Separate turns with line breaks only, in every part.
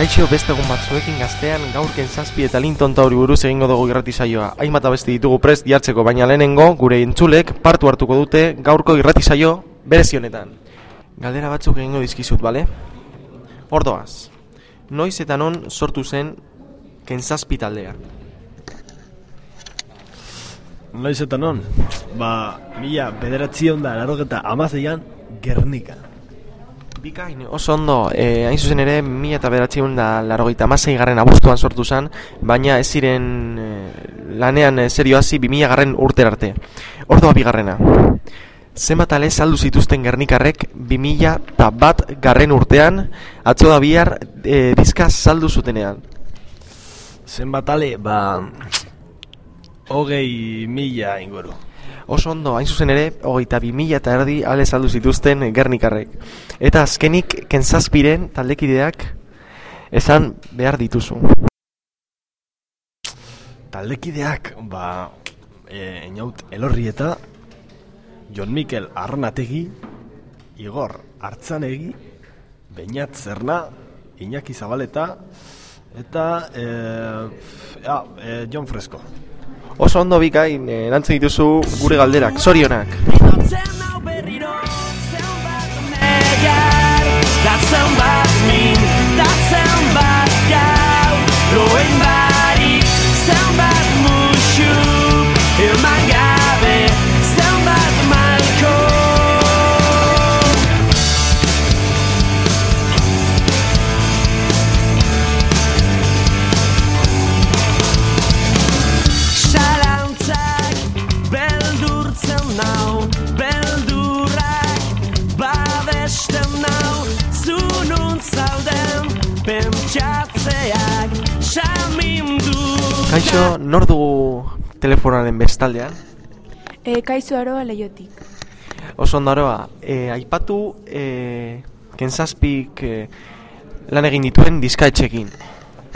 Kaixo beste egun batzuekin gaztean gaurken zazpi eta linton tauri buruz egingo dugu irrati saioa. Hainbat abesti ditugu prest jartzeko baina lehenengo gure entzulek partu hartuko dute gaurko irrati saio berezi honetan. Galdera batzuk egingo dizkizut, bale? Ordoaz, noiz eta non sortu zen kentzazpi taldea?
Noiz eta non? Ba, mila bederatzion da larogeta amazeian Gernika.
Bikain, oso ondo, e, hain zuzen ere, mila eta bederatziun da larogeita amasei garren abuztuan sortu zen, baina ez ziren e, lanean e, serio hasi bi mila garren urter arte. Ordoa bigarrena. Zenbat ale saldu zituzten gernikarrek bi mila eta bat garren urtean, atzo da bihar e, dizka saldu zutenean.
Zenbat ale, ba, hogei mila inguru.
Oso ondo, hain zuzen ere, hogeita bi mila eta erdi ale saldu zituzten gernikarrek. Eta azkenik, kentzazpiren taldekideak esan behar dituzu.
Taldekideak, ba, e, inaut elorri eta Jon Mikel Arnategi, Igor Artzanegi, Beñat Zerna, Iñaki Zabaleta, eta e, ja, e, Jon Fresco.
Oso ondo bikain, eh, erantzen dituzu gure galderak, zorionak. Kaixo, nor dugu telefonaren bestaldean?
E, kaizu aroa leiotik.
Oso ondo aroa, e, aipatu e, kentzazpik e, lan egin dituen diskaetxekin.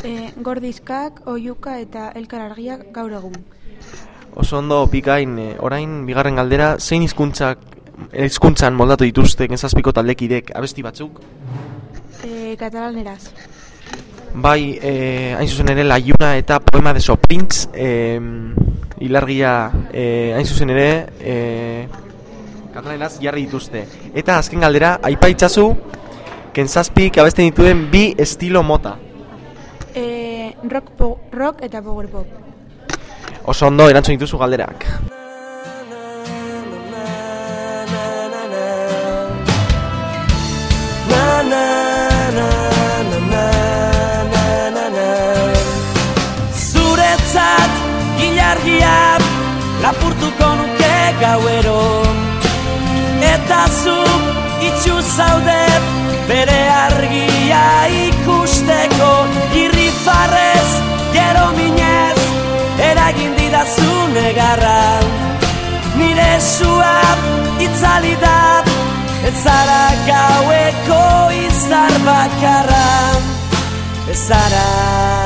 E, gordizkak, oiuka eta elkar argiak gaur egun.
Oso ondo bikain, e, orain bigarren galdera, zein hizkuntzak hizkuntzan moldatu dituzte kentzazpiko taldekidek abesti batzuk?
E, katalaneraz.
Bai, e, hain zuzen ere, laiuna eta poema de Soprintz, e, ilargia, e, hain zuzen ere, e, katalanaz jarri dituzte. Eta azken galdera, aipaitzazu, kentzazpik abesten dituen bi estilo mota.
E, rock, po, rock eta power pop.
Oso ondo, erantzun dituzu galderak.
Ilargia lapurtuko nuke gauero. Eta zu itxu zaudet bere argia ikusteko. Irri farrez, gero minez, eragin didazu negarra. Nire sua itzali da, ez zara gaueko izar bakarra. Ez zara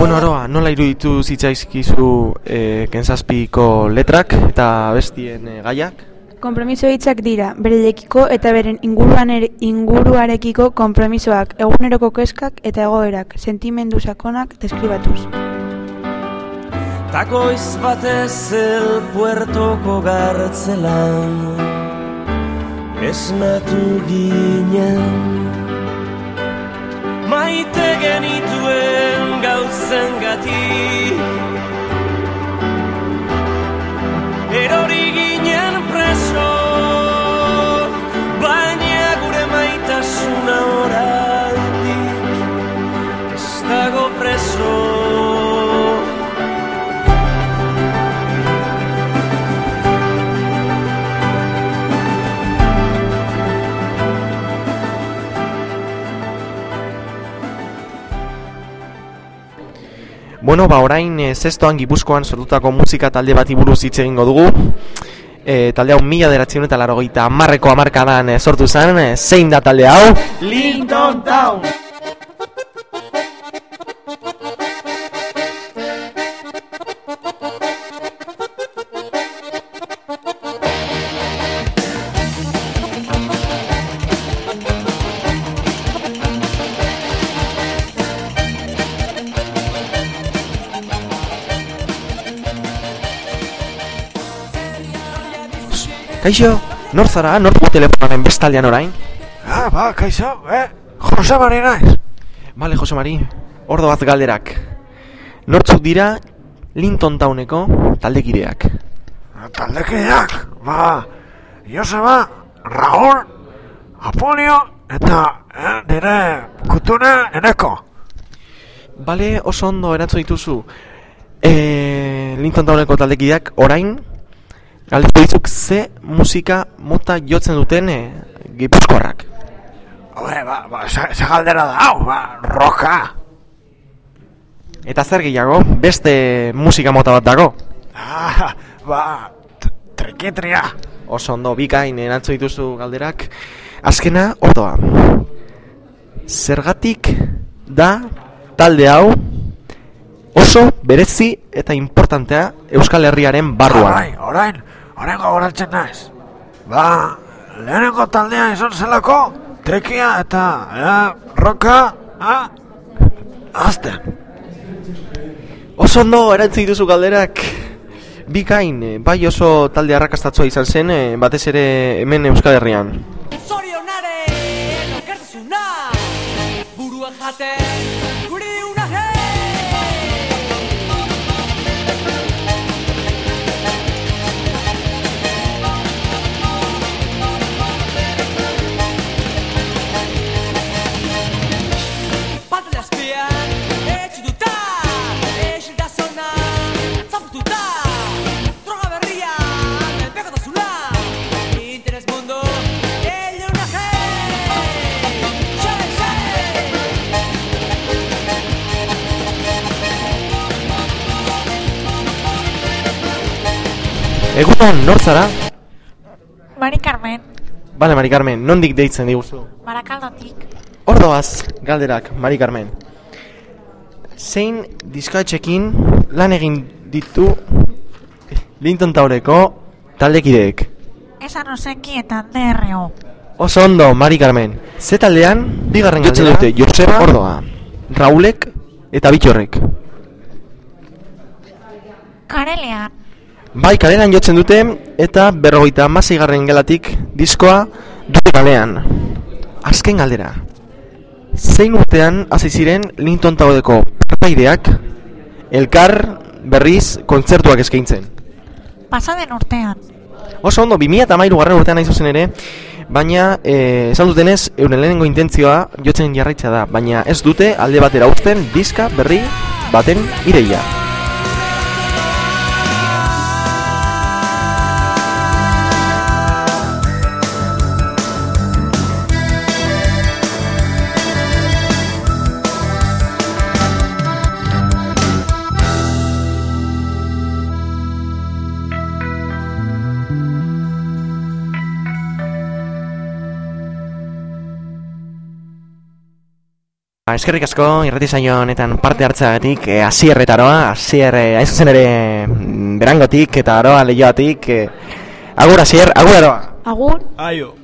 Bueno, aroa, nola iruditu zitzaizkizu e, kentzazpiko letrak eta bestien e, gaiak?
Kompromiso hitzak dira, bereekiko eta beren inguruan ere, inguruarekiko konpromisoak, eguneroko keskak eta egoerak, sentimendu sakonak deskribatuz.
Takoiz batez el puertoko gartzelan Esnatu ginen Maite genituen gauzen gati Erori
Bueno, ba, orain e, zestoan gipuzkoan sortutako musika talde bati buruz hitz egingo dugu. E, talde hau mila deratzen eta larogeita amarreko amarkadan e, sortu zen. Zein da talde hau? Linton Town! Kaixo, nor zara, nor dugu telefonaren bestaldean orain?
Ah, ba, kaixo, eh? Jose Mari naiz.
Bale, Jose Mari, ordo bat galderak. Nortzuk dira Linton Towneko taldekideak.
Taldekideak, ba, Joseba, Raúl, Apolio, eta eh, nire kutune eneko.
Bale, oso ondo eratzu dituzu. E, Linton Towneko taldekideak orain, galdetu dizuk ze musika mota jotzen duten e, gipuzkoarrak.
Oe, ba, ba, ze galdera da, hau, ba, roka.
Eta zer gehiago, beste musika mota bat dago.
Ah, ba, t- trikitria.
Oso ondo, bikain erantzu dituzu galderak. Azkena, ordoa. Zergatik da talde hau oso berezi eta importantea Euskal Herriaren barruan.
Orain, orain, orain gogoratzen naiz. Ba, lehenengo taldea izan zelako, trikia eta, eh, roka, ah, azten.
Oso ondo erantzi dituzu galderak. Bikain, eh, bai oso talde arrakastatzua izan zen, eh, batez ere hemen Euskal Herrian.
Zorionaren okertasuna Burua jate
Egunon, nor zara?
Mari Carmen,
Bale, Mari Carmen, nondik deitzen diguzu?
Barakaldotik.
Ordoaz, galderak, Mari Carmen. Zein diskatxekin lan egin ditu Linton Taureko taldekideek?
Esan osenki eta DRO.
Oso ondo, Mari Carmen. Ze taldean, bigarren
Jotzen
galdera,
dute
Joseba Ordoa, Raulek eta Bitxorrek.
Karelean,
Bai, kalean jotzen dute eta berrogeita hamaseigarren gelatik diskoa dute kalean. Azken galdera. Zein urtean hasi ziren Linton Taudeko partaideak elkar berriz kontzertuak eskaintzen.
pasaden urtean.
Oso ondo, 2008 garren urtean nahi zuzen ere, baina e, esan dutenez, euren lehenengo intentzioa jotzen jarraitza da, baina ez dute alde batera uzten diska berri baten ireia. Ba, eskerrik asko, irrati saio honetan parte hartzeagatik, e, asierretaroa, asier, e, hain zuzen ere, mm, berangotik eta aroa lehioatik, e, agur asier, agur aroa.
Agur.
Aio.